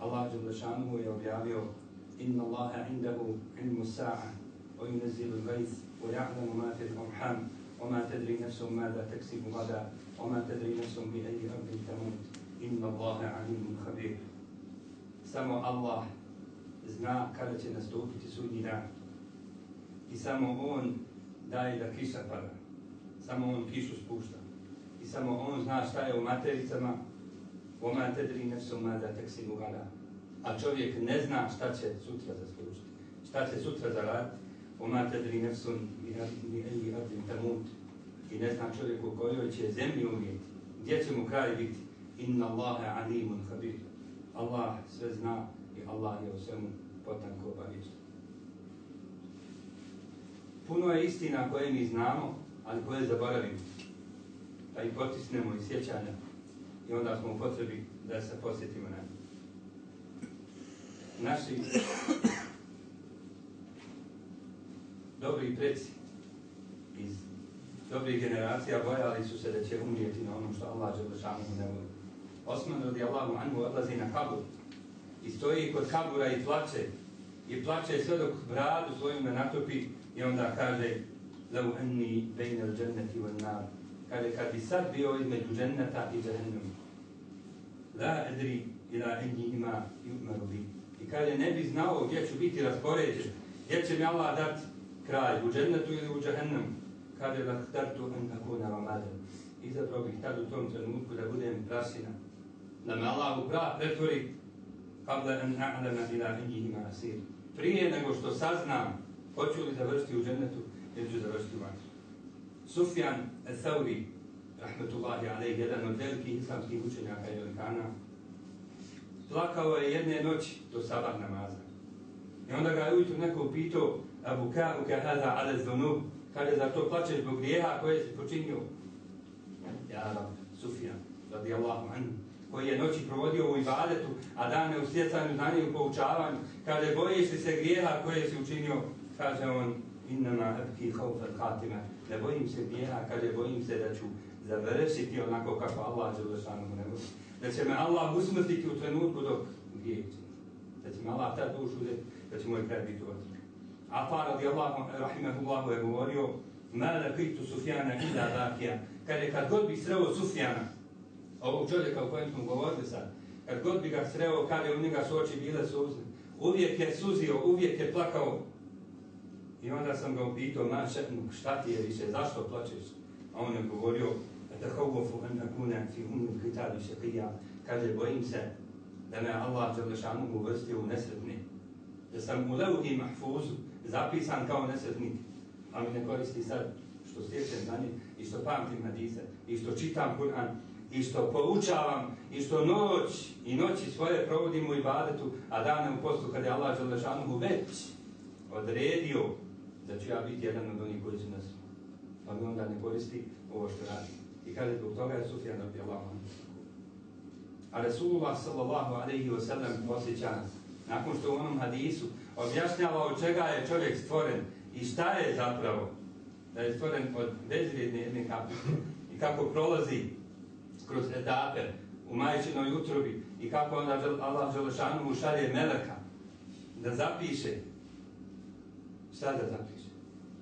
Allah Đelešanuhu je objavio Inna Allaha indahu ilmu sa'a wa yunazzilu l-gajth wa ja'lamu ma fi l-arham وما تدري نفس ماذا تكسب غدا وما تدري نفس بأي أرض تموت إن الله عليم خبير Samo Allah zna kada će nastupiti sudnji dan. I samo On daje da kiša pada. Samo On kišu spušta. I samo On zna šta je u matericama. وما تدري نفس ماذا تكسب غدا. A čovjek ne zna šta će sutra zaslužiti. Šta će sutra zaraditi. وما تدري نفس بأي أرض تموت i ne zna čovjek u kojoj će zemlji umrijeti, gdje će mu kraj biti. Inna Allahe alimun habir. Allah sve zna i Allah je u svemu potanko obaviješten. Puno je istina koje mi znamo, ali koje zaboravimo. Pa i potisnemo iz sjećanja i onda smo u potrebi da se posjetimo na. Naši dobri preci iz dobrih generacija bojali su se da će umrijeti na onom što Allah Đelešanu ne voli. Osman radijallahu anhu odlazi na kabur i stoji kod kabura i plače i plače sve dok bradu svoju me natopi i onda kaže bejne l dženneti wal nar kaže kad bi sad bio između dženneta i džennema la edri ila ima yu'maru bi i ne bi znao gdje ću biti raspoređen gdje će mi Allah dati kraj, u džennetu ili u džahennemu, kaže da htartu en akuna ramadan. Izabrao bih tad u tom trenutku da budem prasina, da me Allah u prav pretvori, kabla en a'lama ila enjihima asir. Prije nego što saznam, hoću li završiti u džennetu ili ću završiti u. Sufjan al-Thawri, rahmetullahi alaih, jedan od velikih islamskih učenjaka i velikana, plakao je jedne noći do sabah namaza. I onda ga je ujutru neko upitao, Abu Ka'uka hada ala zunub, kaže zar to plaćeš zbog grijeha koje si počinio? Ja rab, Sufjan, radijallahu anhu, koji je noći provodio u ibadetu, a dane u stjecanju znanja i u poučavanju, kaže bojiš li se grijeha koje si učinio? Kaže on, innama abki khawfa al-khatima, ne bojim se grijeha, kaže bojim se da ću završiti onako kako Allah Đelešanu ne voli. Da će me Allah usmrtiti u trenutku dok grijeh Da će me Allah ta dušu uzeti, da će moj kraj biti vatru. Afa radijallahu rahimahullahu je govorio Ma lakitu Sufjana ila dakija. Kaže, kad god bih sreo Sufjana, ovog čovjeka o kojem smo govorili sad, kad god bi ga sreo, kada u njega su oči bile suzne, uvijek je suzio, uvijek je plakao. I onda sam ga upitao, ma šta ti je više, zašto plačeš? A on je govorio, Tahavufu an akuna fi umnu kitabi šaqija. Kaže, bojim se da me Allah Đalešanu uvrstio u nesretni. Da sam u leuhi mahfuzu, zapisan kao nesretnik, a mi ne koristi sad što stječem znanje i što pamtim hadise i što čitam Kur'an i što poučavam i što noć i noći svoje provodim u ibadetu, a dane u postu kada je Allah Želešanuhu već odredio da ću ja biti jedan od onih koji su nas pa mi onda ne koristi ovo što radi. I kaže, zbog toga je Sufjan radi Allah. A Rasulullah sallallahu alaihi wa sallam posjeća nas nakon što u onom hadisu objašnjava od čega je čovjek stvoren i šta je zapravo da je stvoren od bezvrijedne jedne kapljice i kako prolazi kroz etape u majčinoj utrobi i kako onda Allah Želešanu mu šalje meleka da zapiše šta da zapiše?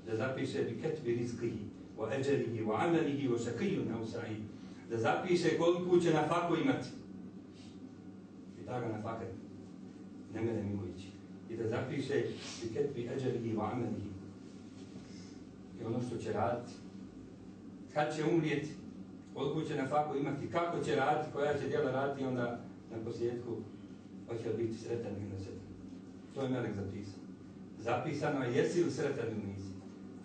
Da zapiše bi ketbi rizkihi wa eđelihi wa amelihi wa šakiju na usaji da zapiše koliko će na faku imati i ta ga na fakat ne mene mimo ići i da zapiše bi ketbi eđelihi wa amelihi i ono što će raditi kad će umrijeti koliko će na faku imati, kako će raditi, koja će djela raditi onda na posljedku hoće biti sretan ili nesretan. To je Melek zapisao. Zapisano je jesi li sretan ili nisi.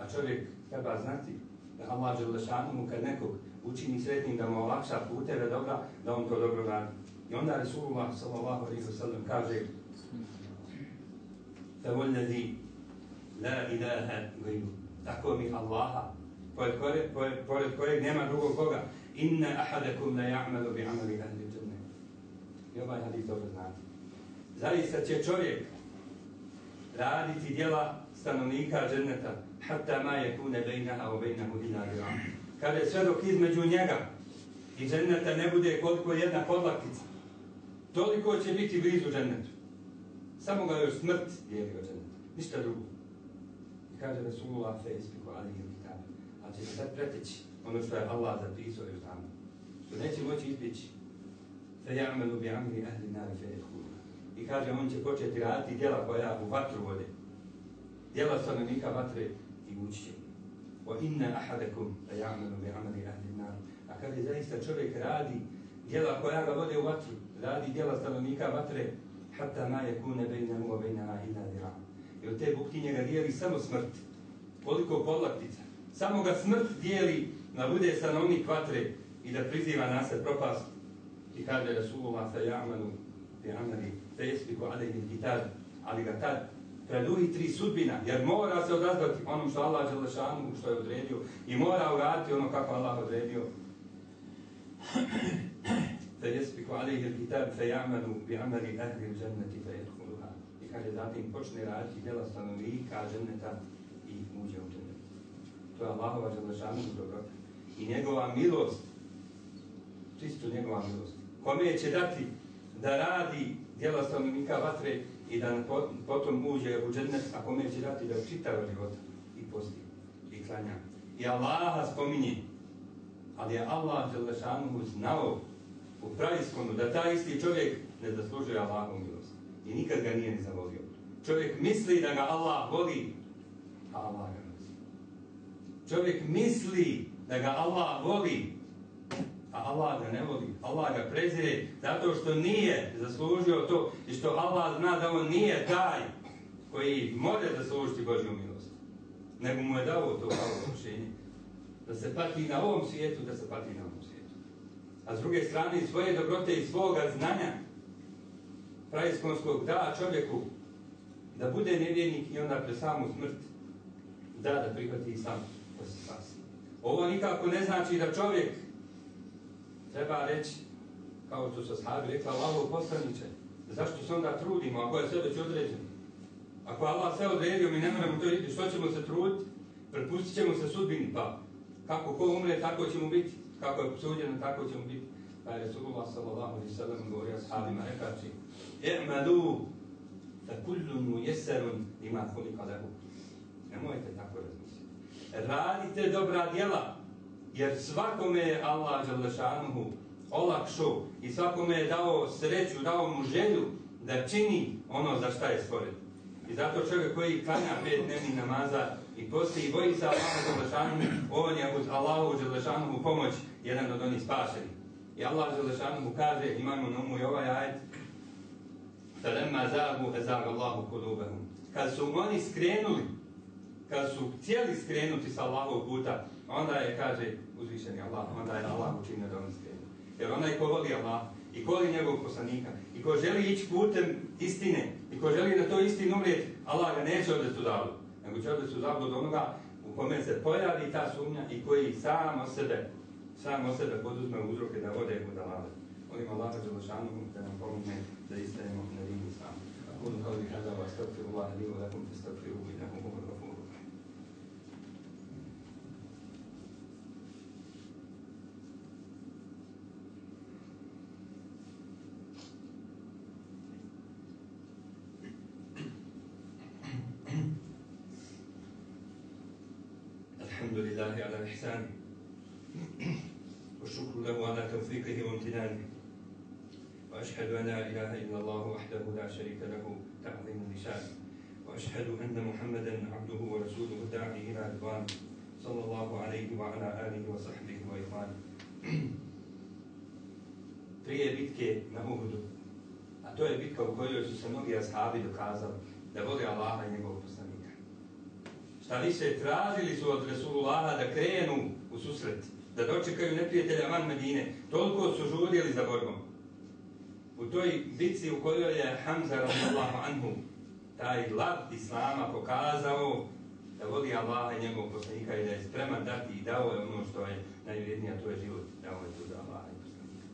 A čovjek treba znati da Allah Đelešanu kad nekog učini sretnim da mu olakša puteve dobra, da on to dobro radi. I onda Resulullah sallallahu alaihi sallam kaže Fevoljedi la ilaha gajbu. Tako mi Allaha, pored, kore, pored, pored kojeg nema drugog Boga. Inna ahadakum la ya'malu bi amali ahli džunne. I ovaj hadis dobro. Zaista će čovjek raditi djela stanovnika dženneta, hatta ma yakuna bainaha wa bainahu illa dir'am. Kada je sve dok između njega i dženneta ne bude koliko jedna podlaktica, toliko će biti blizu džennetu. Samo ga još smrt dijeli od dženneta, ništa drugo. I kaže Rasulullah fe ispiku alihi kitab. Ali će se sad preteći ono što je Allah zapisao još tamo. Što neće moći izbjeći. Fe ja'melu bi amri ahli nari fe jedhulu. I kaže on će početi raditi djela koja u vatru vode. Djela stanovnika vatre i ući. Wa inna ahadakum la ya'malu bi amali ahli nar. A kad je zaista čovjek radi djela koja ga vode u vatru, radi djela stanovnika vatre, hatta ma yakuna bainahu wa bainaha illa dira'. I od te buktinje ga dijeli samo smrt. Koliko podlaktica. Samo ga smrt dijeli da bude stanovnik vatre i da priziva nas se propast. I kaže Rasulullah fa ya'malu bi amali fa yasbiqu alayhi al-kitab. Ali ga tad Feluhi tri sudbina, jer mora se odazvati onom što Allah Đelešanu, što je odredio i mora uraditi ono kako Allah odredio. Fe jesbih alih il kitab fe jamanu bi amali ahli dženneti fe jedhuluha. I kaže zatim počne raditi djela i uđe u džennet. To je Allahova Đelešanu dobro. I njegova milost, čisto njegova milost, kome će dati da radi djela stanovnika vatre i da po- potom uđe u džennet, a kome će dati da čitava života i posti i klanja. I Allaha spominje, ali je Allah Đelešanu znao u praviskonu da taj isti čovjek ne zaslužuje Allahovu milost. I nikad ga nije ni zavolio. Čovjek misli da ga Allah voli, a Allah ga. Čovjek misli da ga Allah voli, a Allah ga ne voli. Allah ga prezire zato što nije zaslužio to i što Allah zna da on nije taj koji može zaslužiti Božju milost. Nego mu je dao to pravo rješenje. Da se pati na ovom svijetu, da se pati na ovom svijetu. A s druge strane, svoje dobrote i svoga znanja praiskonskog da čovjeku da bude nevjernik i onda pre samu smrt da da prihvati islam da se spasi. Ovo nikako ne znači da čovjek treba reći kao što su sahabi rekla Allahov poslaniče, zašto se onda trudimo ako je sve već određeno? Ako Allah sve odredio, mi ne moramo to vidjeti, što ćemo se truditi? Prepustit ćemo se sudbini, pa kako ko umre, tako ćemo biti. Kako je suđeno, tako ćemo biti. Pa je Resulullah sallallahu alaihi sallam govorio sahabima, rekači, i'malu, fa kullun mu jeserun ima kolika lehu. Nemojte tako razmisliti. Radite dobra djela, jer svakome je Allah Đalešanuhu olakšao i svakome je dao sreću, dao mu želju da čini ono za šta je stvoren. I zato čovjek koji klanja pet dnevnih namaza i posti i boji se Allahu Đalešanuhu, on je uz Allahu Đalešanuhu pomoć jedan od onih spašenih. I Allah Đalešanuhu kaže, imamo na umu i ovaj ajet, فَلَمَّا زَاغُوا أَزَاغَ اللَّهُ قُلُوبَهُم Kad su oni skrenuli, kad su htjeli skrenuti sa Allahovog puta, onda je, kaže uzvišeni Allah, onda je Allah učinio da on skrenu. Jer onaj ko voli Allah i ko voli njegovog poslanika i ko želi ići putem istine i ko želi na to istinu umrijeti, Allah ga neće odvesti u zabludu. Nego će odvesti u onoga u kome se pojavi ta sumnja i koji samo sebe, samo sebe poduzme uzroke da vode u dalale. Molim Allaha Đelešanu da nam pomogne da istajemo na dinu sami. Ako ono kao bih kada vas stakli u Allah, livo lakum te u الحمد لله على إحسانه والشكر له على توفيقه وامتنانه. وأشهد أن لا إله إلا الله وحده لا شريك له تعظيم لسانه وأشهد أن محمدا عبده ورسوله الداعي إلى رضوانه صلى الله عليه وعلى آله وصحبه وإخوانه. Prije bitke na Uhudu, a to je bitka u kojoj su se mnogi ashabi dokazali da vole Allaha i njegovog poslanika. Šta više, tražili su od Resulullaha da krenu u susret, da dočekaju neprijatelja van Medine, toliko su žudjeli za borbom. U toj bitci u kojoj je Hamza radijallahu anhu, taj lav Islama pokazao da voli Allaha i njegovog poslanika i da je spreman dati i dao je ono što je najvrednije, a to je život, dao je tu za Allaha i poslanika.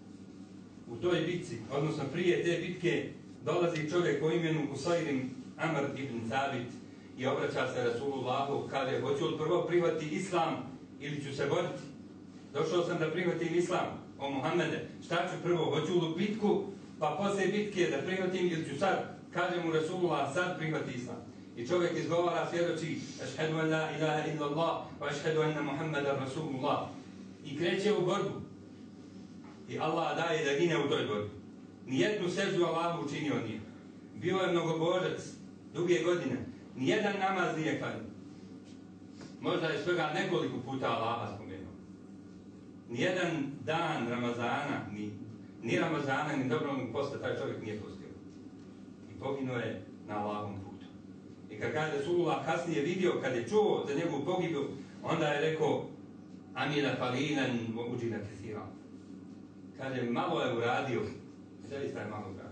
U toj bitci, odnosno prije te bitke, dolazi čovjek po imenu Usairim Amr ibn Thabit i obraća se Rasulullahu, kaže, hoću li prvo prihvati Islam ili ću se boriti? Došao sam da prihvatim Islam, o Muhammede, šta ću prvo, hoću li bitku, pa poslije bitke da prihvatim ili ću sad, kaže mu Rasulullah, sad prihvati Islam. I čovjek izgovara svjedoči, ašhedu an la ilaha illa Allah, wa ašhedu anna Muhammeda Rasulullah. I kreće u borbu. I Allah daje da gine u toj borbi. Nijednu seždu Allahu učinio nije. Bio je mnogobožac, duge godine. Nijedan namaz nije klanio. Možda je svega nekoliko puta Allaha spomenuo. Nijedan dan Ramazana, ni, ni Ramazana, ni dobrog posta taj čovjek nije postio. I poginuo je na Allahom putu. I kad kaže Rasulullah kasnije vidio, kad je čuo za njegovu pogibu, onda je rekao Amina Falilan uđina kesiran. Kaže, malo je uradio, zaista je malo uradio.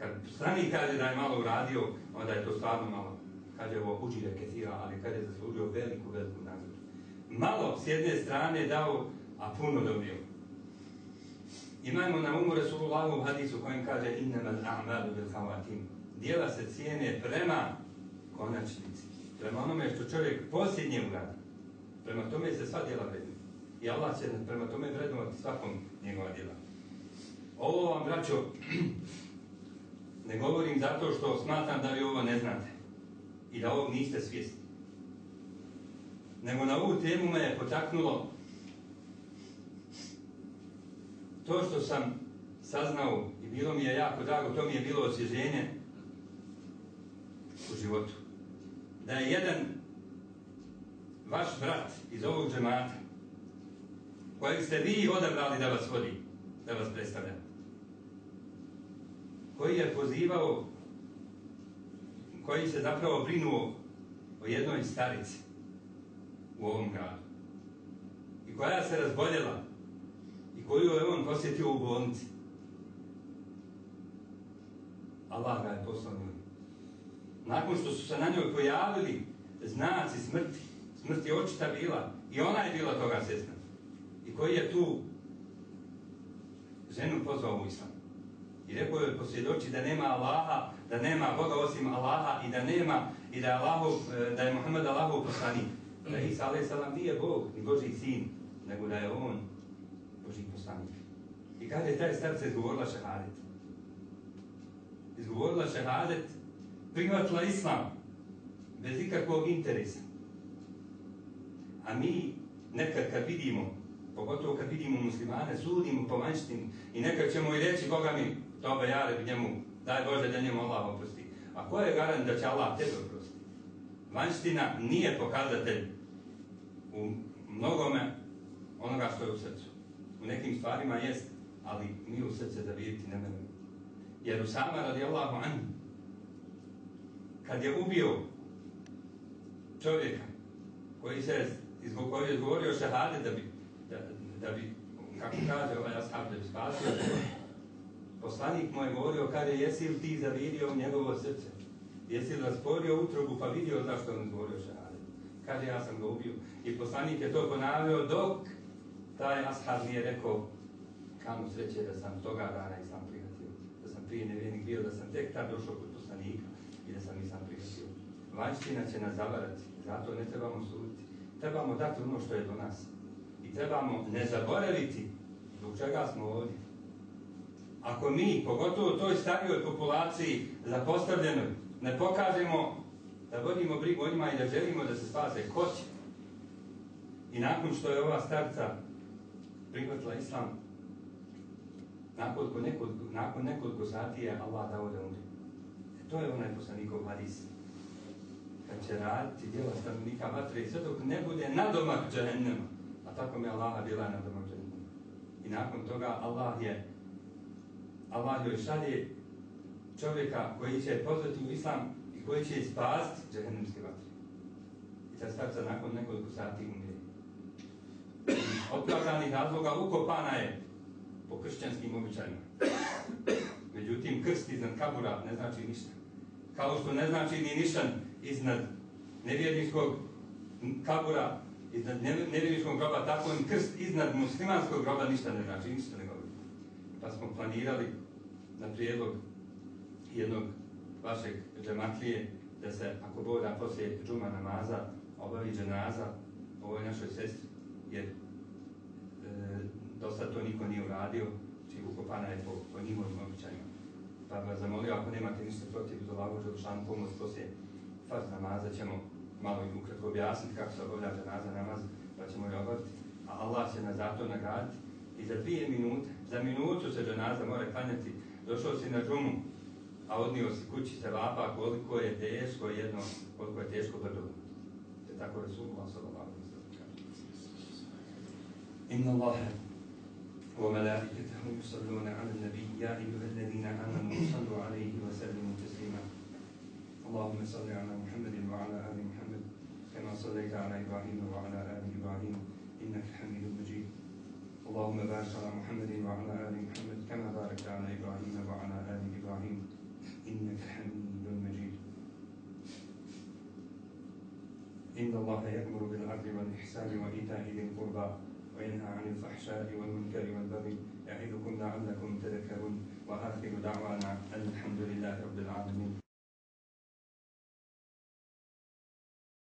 Kad strani kaže da je malo uradio, onda je to stvarno malo. Kaže ovo uđire kesira, ali kad je zaslužio veliku, veliku nagradu. Malo s jedne strane dao, a puno dobio. Imajmo na umu Resulullahu u hadisu kojem kaže innamal a'malu bil havatim. Dijela se cijene prema konačnici. Prema onome što čovjek posljednje uradi. Prema tome se sva djela vrednuje. I Allah će prema tome vrednovati svakom njegova djela. Ovo vam, braćo, ne govorim zato što smatram da vi ovo ne znate i da ovog niste svjesni. Nego na ovu temu me je potaknulo to što sam saznao i bilo mi je jako drago, to mi je bilo osvježenje u životu. Da je jedan vaš brat iz ovog džemata kojeg ste vi odabrali da vas vodi, da vas predstavlja. Koji je pozivao, koji se zapravo brinuo o jednoj starici u ovom gradu. I koja se razboljela i koju je on posjetio u bolnici. Allah ga je poslao Nakon što su se na njoj pojavili znaci smrti, smrt je očita bila i ona je bila toga sestra i koji je tu ženu pozvao u islam. I rekao je posvjedoči da nema Allaha, da nema Boga osim Allaha i da nema, i da Allahov, da je Muhammed Allahov poslanik. Da Isa a.s. nije Bog, ni Boži sin, nego da je on Boži poslanik. I kada je taj starca izgovorila šehadet? Izgovorila šehadet, prihvatila islam, bez ikakvog interesa. A mi nekad kad vidimo pogotovo kad vidimo muslimane, sudimo po vanjštini i nekad ćemo i reći Boga mi, tobe jare njemu, daj Bože da njemu Allah oprosti. A ko je garant da će Allah tebe oprosti? Vanjština nije pokazatelj u mnogome onoga što je u srcu. U nekim stvarima jest, ali mi u srce da vidjeti ne meremo. Jer Usama radijallahu kad je ubio čovjeka koji se koji je izgovorio šehade da bi da, da bi, kako kaže ovaj ashab, da bi spasio Poslanik mu je govorio, kaže, jesi li ti zavidio njegovo srce? Jesi li rasporio utrobu pa vidio zašto on izgovorio šahade? Kaže, ja sam ga ubio. I poslanik je to ponavljao dok taj ashab nije rekao kamo sreće da sam toga dana i sam prihvatio. Da sam prije nevjernik bio, da sam tek tad došao kod poslanika i da sam i sam prihvatio. Vanjština će nas zavarati, zato ne trebamo suditi. Trebamo dati ono što je do nas. I trebamo ne zaboraviti zbog čega smo ovdje. Ako mi, pogotovo toj starijoj populaciji zapostavljenoj, ne pokažemo da vodimo brigu o i da želimo da se spase, ko će? I nakon što je ova starca prihvatila islam, nakon nekoliko, nakon sati je Allah dao da umri. E, to je onaj poslanikov hadis. Kad će raditi djela stanovnika vatre i sve dok ne bude nadomak džahennema. A tako mi Allaha bila je nadomak džahennema. I nakon toga Allah je Allah joj šalje čovjeka koji će pozvati u islam i koji će spasti džahennemske vatre. I ta starca nakon nekoliko sati umire. Opravdanih razloga ukopana je po kršćanskim običajima. Međutim, krst iznad kabura ne znači ništa. Kao što ne znači ni nišan iznad nevjerničkog kabura, iznad nevjerničkog groba, tako im krst iznad muslimanskog groba ništa ne znači, ništa ne govori. Pa smo planirali na prijedlog jednog vašeg džematlije da se, ako Bog da poslije džuma namaza, obavi dženaza ovoj našoj sestri, jer e, do sad to niko nije uradio, či ukopana je po, po njihovim običajima. Pa vas zamolio, ako nemate ništa protiv za lavu Đelšanu pomoć poslije farz namaza, ćemo malo i ukratko objasniti kako se obavlja dženaza namaz, pa ćemo je obaviti. A Allah će nas za to nagraditi. I za dvije minute, za minutu se dženaza mora klanjati, došao si na džumu, a odnio si kući se vapa koliko je teško jedno, koliko je teško brdo. Te tako Resulullah sallallahu alaihi sallam Inna Allahe وملائكته يصلون على النبي يا أيها الذين آمنوا صلوا عليه وسلموا تسليما اللهم صل على محمد وعلى آل محمد كما صليت على إبراهيم وعلى آل إبراهيم إنك حميد مجيد اللهم بارك على محمد وعلى آل محمد كما باركت على إبراهيم وعلى آل إبراهيم. إنك حميد مجيد. إن الله يأمر بالعدل والإحسان وإيتاء ذي القربى وينهى عن الفحشاء والمنكر والبغي يعظكم لعلكم تذكرون. وآخر دعوانا أن الحمد لله رب العالمين.